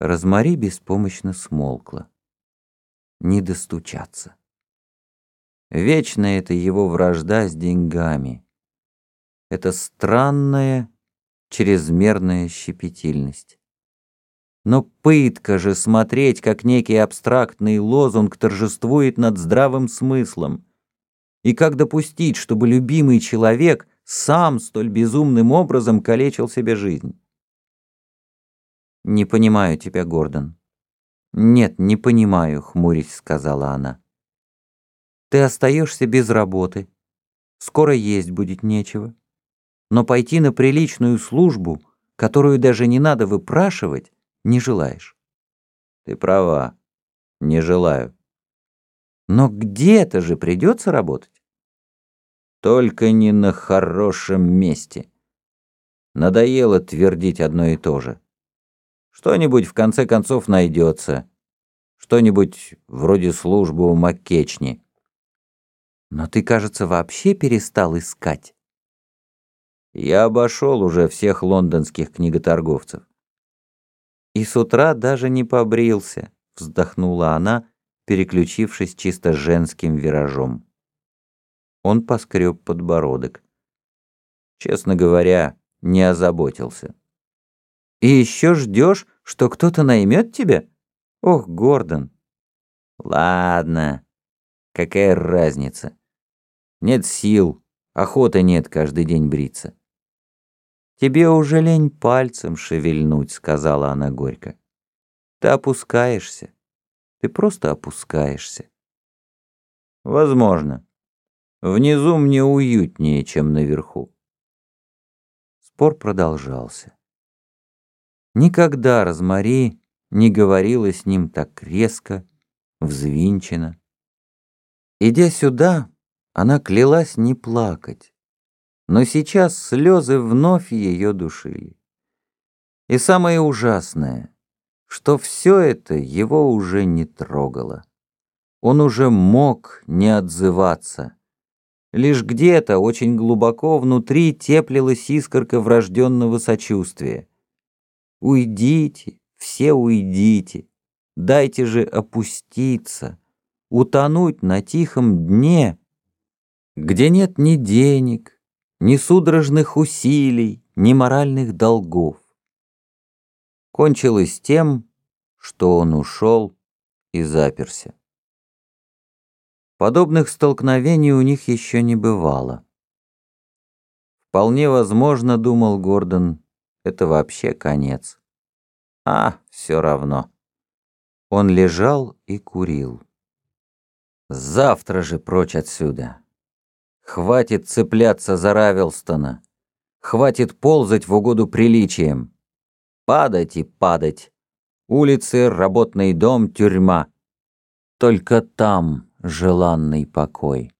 Розмари беспомощно смолкла. Не достучаться. Вечная это его вражда с деньгами. Это странная, чрезмерная щепетильность. Но пытка же смотреть, как некий абстрактный лозунг торжествует над здравым смыслом. И как допустить, чтобы любимый человек сам столь безумным образом калечил себе жизнь? «Не понимаю тебя, Гордон». «Нет, не понимаю», — хмурясь сказала она. «Ты остаешься без работы. Скоро есть будет нечего. Но пойти на приличную службу, которую даже не надо выпрашивать, не желаешь». «Ты права. Не желаю». «Но где-то же придется работать». «Только не на хорошем месте. Надоело твердить одно и то же». Что-нибудь в конце концов найдется. Что-нибудь вроде службы у Маккечни. Но ты, кажется, вообще перестал искать. Я обошел уже всех лондонских книготорговцев. И с утра даже не побрился, вздохнула она, переключившись чисто женским виражом. Он поскреб подбородок. Честно говоря, не озаботился. И еще ждешь, что кто-то наймет тебя? Ох, Гордон. Ладно, какая разница? Нет сил, охоты нет каждый день бриться. Тебе уже лень пальцем шевельнуть, сказала она горько. Ты опускаешься. Ты просто опускаешься. Возможно. Внизу мне уютнее, чем наверху. Спор продолжался. Никогда Розмари не говорила с ним так резко, взвинченно. Идя сюда, она клялась не плакать, но сейчас слезы вновь ее душили. И самое ужасное, что все это его уже не трогало. Он уже мог не отзываться. Лишь где-то, очень глубоко внутри, теплилась искорка врожденного сочувствия. Уйдите, все уйдите, дайте же опуститься, утонуть на тихом дне, где нет ни денег, ни судорожных усилий, ни моральных долгов. Кончилось тем, что он ушел и заперся. Подобных столкновений у них еще не бывало. Вполне возможно, думал Гордон, это вообще конец. А, все равно. Он лежал и курил. Завтра же прочь отсюда. Хватит цепляться за Равелстона. Хватит ползать в угоду приличиям. Падать и падать. Улицы, работный дом, тюрьма. Только там желанный покой.